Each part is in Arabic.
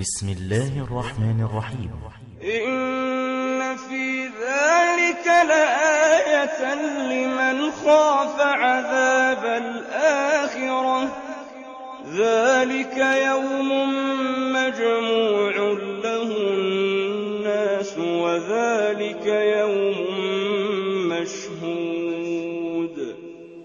بسم الله الرحمن الرحيم. إن في ذلك لآية لمن خاف عذاب الآخرة. ذلك يوم مجموع له الناس وذلك يوم مشهود.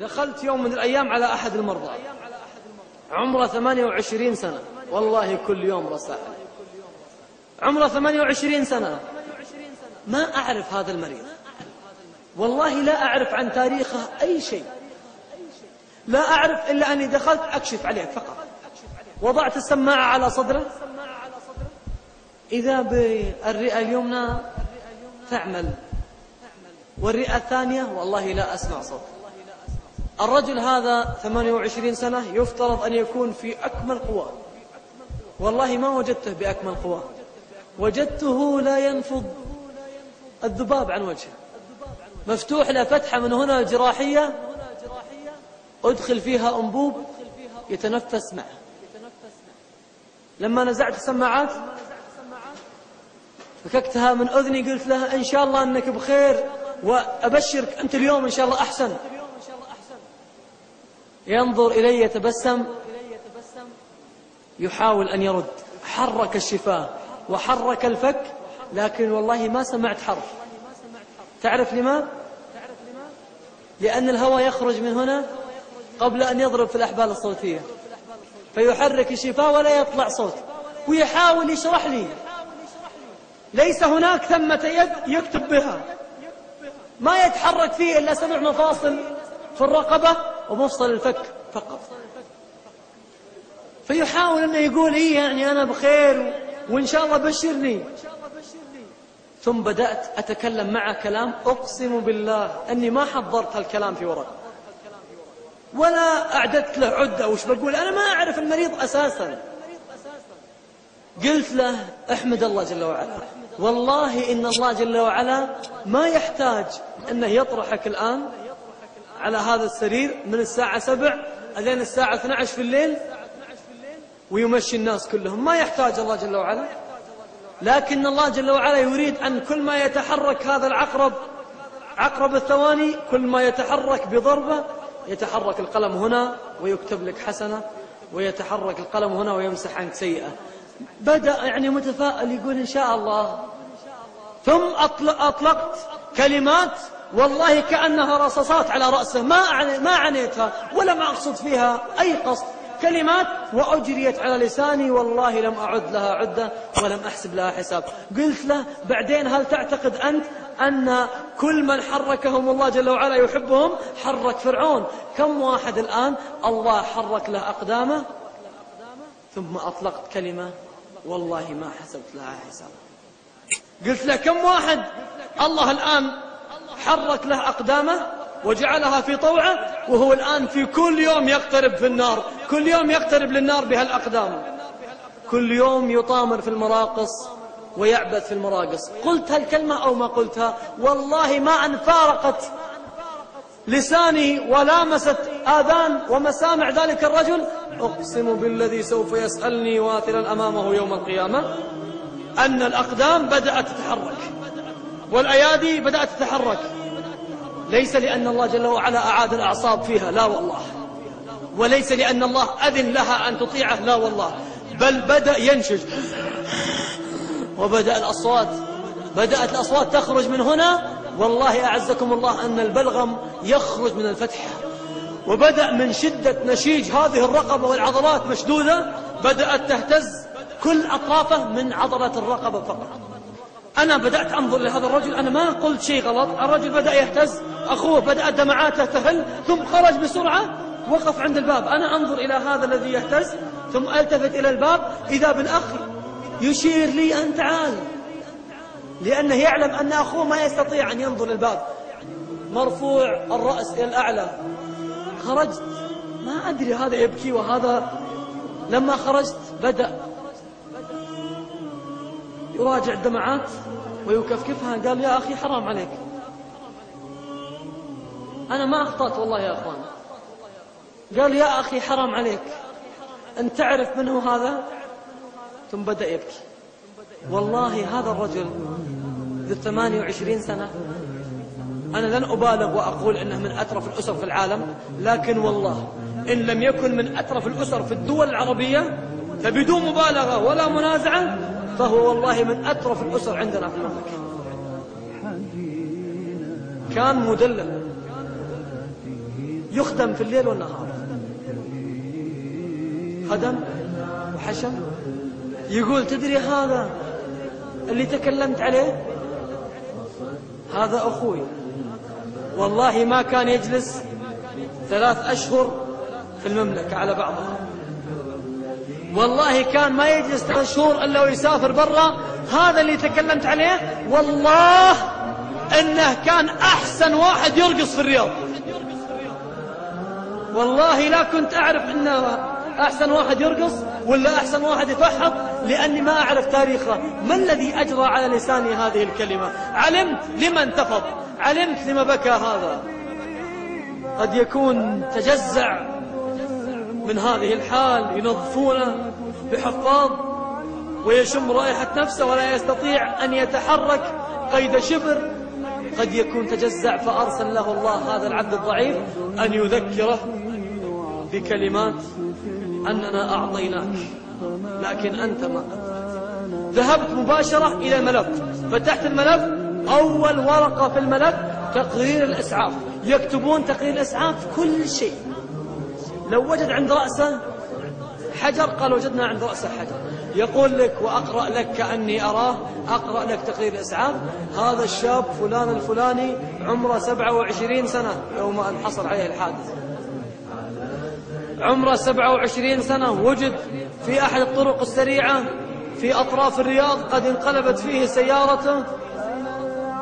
دخلت يوم من الأيام على أحد المرضى. عمره 28 سنة. والله كل يوم رسائل. عمره 28 سنة. ما أعرف هذا المريض. والله لا أعرف عن تاريخه أي شيء. لا أعرف إلا أني دخلت أكشف عليه فقط. وضعت السماعة على صدره. إذا بالرئة اليمنى تعمل. والرئة الثانية والله لا أسمع صوت. الرجل هذا 28 سنة يفترض أن يكون في أكمل قواه والله ما وجدته بأكمل قواه وجدته لا ينفض. الذباب عن وجهه. مفتوح له فتحة من هنا جراحية. أدخل فيها أنبوب يتنفس معه. لما نزعت السماعات فككتها من أذني قلت له إن شاء الله أنك بخير وأبشرك أنت اليوم إن شاء الله أحسن. ينظر إلي يتبسم. يحاول أن يرد. حرك الشفاه وحرك الفك لكن والله ما سمعت حرف. تعرف لما؟ لأن الهواء يخرج من هنا قبل أن يضرب في الأحبال الصوتية. فيحرك الشفاه ولا يطلع صوت. ويحاول يشرح لي. ليس هناك ثمة يد يكتب بها. ما يتحرك فيه إلا سبع مفاصل في الرقبة ومفصل الفك فقط. فيحاول أنه يقول إيه يعني أنا بخير وإن شاء الله بشرني. ثم بدأت أتكلم معه كلام أقسم بالله أني ما حضرت هالكلام في ورقة ولا أعددت له عدة. وش بقول؟ أنا ما أعرف المريض أساسا. قلت له أحمد الله جل وعلا. والله إن الله جل وعلا ما يحتاج أنه يطرحك الآن على هذا السرير من الساعة سبع ألين الساعة 12 في الليل ويمشي الناس كلهم. ما يحتاج الله جل وعلا. لكن الله جل وعلا يريد أن كل ما يتحرك هذا العقرب عقرب الثواني كل ما يتحرك بضربة يتحرك القلم هنا ويكتب لك حسنة ويتحرك القلم هنا ويمسح عنك سيئة. بدأ يعني متفائل يقول إن شاء الله. ثم أطلقت كلمات والله كأنها رصاصات على رأسه. ما ما عنيتها ولم أقصد فيها أي قصد. كلمات وأجريت على لساني والله لم أعد لها عدة ولم أحسب لها حساب. قلت له بعدين هل تعتقد أنت أن كل من حركهم الله جل وعلا يحبهم حرك فرعون؟ كم واحد الآن الله حرك له أقدامه ثم أطلقت كلمة والله ما حسبت لها حساب. قلت له كم واحد الله الآن حرك له أقدامه وجعلها في طوعة وهو الآن في كل يوم يقترب في النار كل يوم يقترب للنار بهالأقدام. كل يوم يطامر في المراقص ويعبث في المراقص. قلت هالكلمة أو ما قلتها؟ والله ما أن فارقت لساني ولامست آذان ومسامع ذلك الرجل. أقسم بالذي سوف يسألني واثلا أمامه يوم القيامة أن الأقدام بدأت تتحرك والأيادي بدأت تتحرك. ليس لأن الله جل وعلا أعاد الأعصاب فيها لا والله. وليس لأن الله أذن لها أن تطيعه لا والله. بل بدأ ينشج. وبدأ الأصوات بدأت الأصوات تخرج من هنا. والله أعزكم الله أن البلغم يخرج من الفتحة وبدأ من شدة نشيج هذه الرقبة والعضلات مشدودة. بدأت تهتز كل أطرافه من عضلة الرقبة فقط. أنا بدأت أنظر لهذا الرجل أنا ما قلت شيء غلط الرجل بدأ يهتز أخوه بدأت دمعاته تهل ثم خرج بسرعة وقف عند الباب. أنا أنظر إلى هذا الذي يهتز ثم ألتفت إلى الباب إذا بالأخ يشير لي أن تعال. لأنه يعلم أن أخوه ما يستطيع أن ينظر للباب. مرفوع الرأس إلى الأعلى. خرجت. ما أدري هذا يبكي وهذا. لما خرجت بدأ يراجع الدمعات ويكفكفها قال يا أخي حرام عليك. أنا ما أخطأت والله يا أخوان. قال يا أخي حرام عليك. أن تعرف من هو هذا؟ ثم بدأ يبكي. والله هذا الرجل ذو 28 سنة. أنا لن أبالغ وأقول إنه من أترف الأسر في العالم لكن والله إن لم يكن من أترف الأسر في الدول العربية فبدون مبالغة ولا منازعة فهو والله من أترف الأسر عندنا في المملكة. كان مدلل. يخدم في الليل والنهار. خدم وحشم. يقول تدري هذا اللي تكلمت عليه؟ هذا أخوي. والله ما كان يجلس ثلاث أشهر في المملكة على بعضها والله كان ما يجلس ثلاث شهور إلا ويسافر برا. هذا اللي تكلمت عليه والله إنه كان أحسن واحد يرقص في الرياض. والله لا كنت أعرف إنه أحسن واحد يرقص ولا أحسن واحد يفحط لأني ما أعرف تاريخه. ما الذي أجرى على لساني هذه الكلمة؟ علمت لما انتفض علمت لما بكى هذا. قد يكون تجزع من هذه الحال ينظفونه بحفاظ ويشم رائحة نفسه ولا يستطيع أن يتحرك قيد شبر. قد يكون تجزع فأرسل له الله هذا العبد الضعيف أن يذكره بكلمات أننا أعطيناك لكن أنت ما ذهبت مباشرة إلى الملف. فتحت الملف أول ورقة في الملف تقرير الإسعاف. يكتبون تقرير الإسعاف كل شيء. لو وجد عند رأسه حجر؟ قال وجدنا عند رأسه حجر. يقول لك وأقرأ لك كأني أراه أقرأ لك تقرير الإسعاف هذا الشاب فلان الفلاني عمره 27 سنة يوم أن حصل عليه الحادث. عمره 27 سنة وجد في أحد الطرق السريعة في أطراف الرياض قد انقلبت فيه سيارته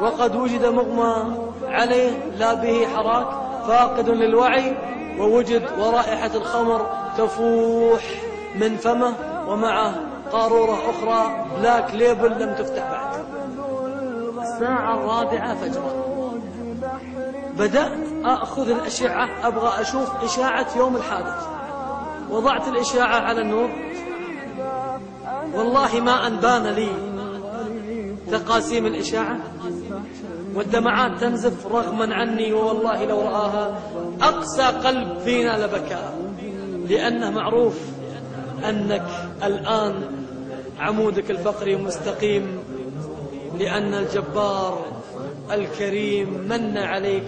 وقد وجد مغمى عليه لا به حراك فاقد للوعي. ووجد ورائحة الخمر تفوح من فمه ومعه قارورة أخرى Black Label لم تفتح بعد. الساعة الرابعة فجرا بدأت أخذ الأشعة أبغى أشوف إشاعة يوم الحادث. وضعت الإشاعة على النور. والله ما بان لي تقاسيم الإشاعة. والدمعات تنزف رغما عني ووالله لو رآها أقسى قلب فينا لبكى. لأنه معروف أنك الآن عمودك الفقري مستقيم لأن الجبار الكريم من عليك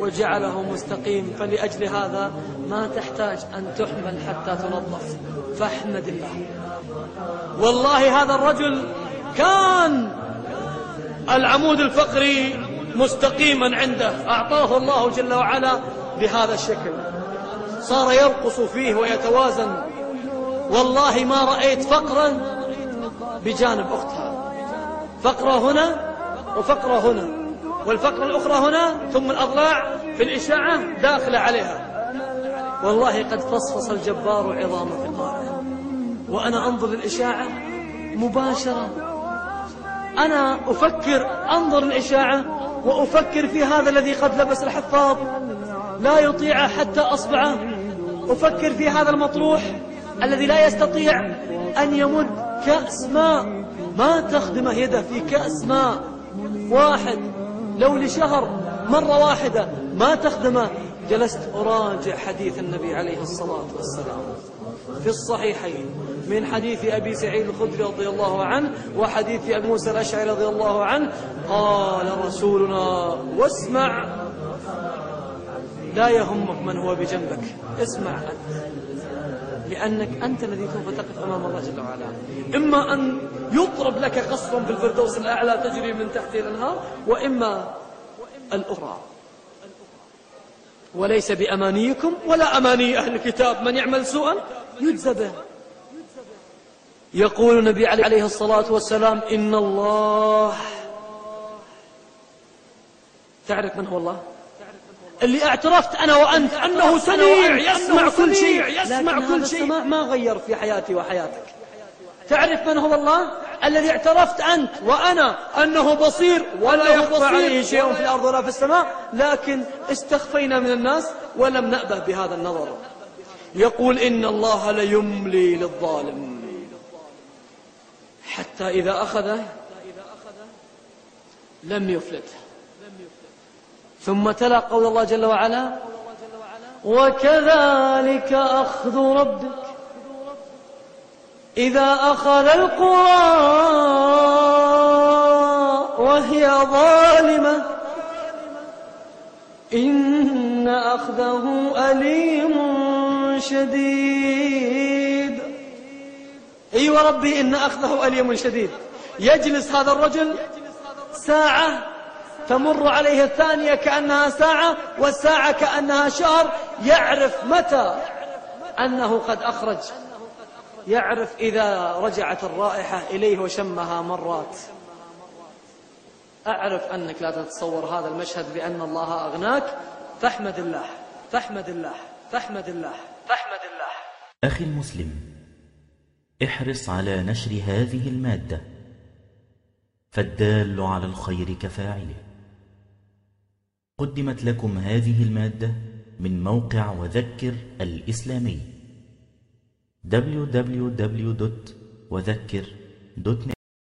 وجعله مستقيم. فلأجل هذا ما تحتاج أن تحمل حتى تنظف. فاحمد الله. والله هذا الرجل كان العمود الفقري مستقيما عنده. أعطاه الله جل وعلا بهذا الشكل. صار يرقص فيه ويتوازن. والله ما رأيت فقرا بجانب أختها. فقرة هنا وفقرة هنا. والفقرة الأخرى هنا ثم الأضلاع في الإشاعة داخلة عليها. والله قد فصفص الجبار عظام ثقاله وأنا أنظر للإشاعة مباشرة. أنا أفكر أنظر الإشاعة وأفكر في هذا الذي قد لبس الحفاظ. لا يطيع حتى أصبعه. أفكر في هذا المطروح الذي لا يستطيع أن يمد كأس ماء. ما تخدمه يده في كأس ماء. واحد لو لشهر مرة واحدة ما تخدمه. جلست أراجع حديث النبي عليه الصلاة والسلام في الصحيحين من حديث أبي سعيد الخدري رضي الله عنه وحديث أبي موسى الأشعري رضي الله عنه. قال رسولنا واسمع. لا يهمك من هو بجنبك اسمع أنت لأنك أنت الذي سوف تقف أمام الله جل وعلا. إما أن يضرب لك قصرا في الفردوس الأعلى تجري من تحته الأنهار وإما الأخرى. وليس بأمانيكم ولا أماني أهل الكتاب. من يعمل سوءا يجزى به. يقول النبي عليه الصلاة والسلام إن الله تعرف من هو الله؟ اللي اعترفت أنا وأنت أنه سميع يسمع كل شيء يسمع كل شيء. ما غير في حياتي وحياتك. تعرف من هو الله؟ الذي اعترفت أنت وأنا أنه بصير ولا يخفى عليه شيء في الأرض ولا في السماء لكن استخفينا من الناس ولم نأبه بهذا النظر. يقول إن الله ليملي للظالم. حتى إذا أخذه لم يفلته ثم تلا قول الله جل وعلا وكذلك أخذ ربك. إذا أخذ القرى وهي ظالمة إن أخذه أليم شديد. أيوة ربي إن أخذه أليم شديد. يجلس هذا الرجل ساعة تمر عليه الثانية كأنها ساعة والساعة كأنها شهر. يعرف متى أنه قد أخرج. يعرف إذا رجعت الرائحة إليه وشمها مرات. أعرف أنك لا تتصور هذا المشهد بأن الله أغناك. فاحمد الله فاحمد الله فاحمد الله فاحمد الله. أخي المسلم احرص على نشر هذه المادة. فالدال على الخير كفاعله. قدمت لكم هذه المادة من موقع وذكر الإسلامي. www.وذكر.net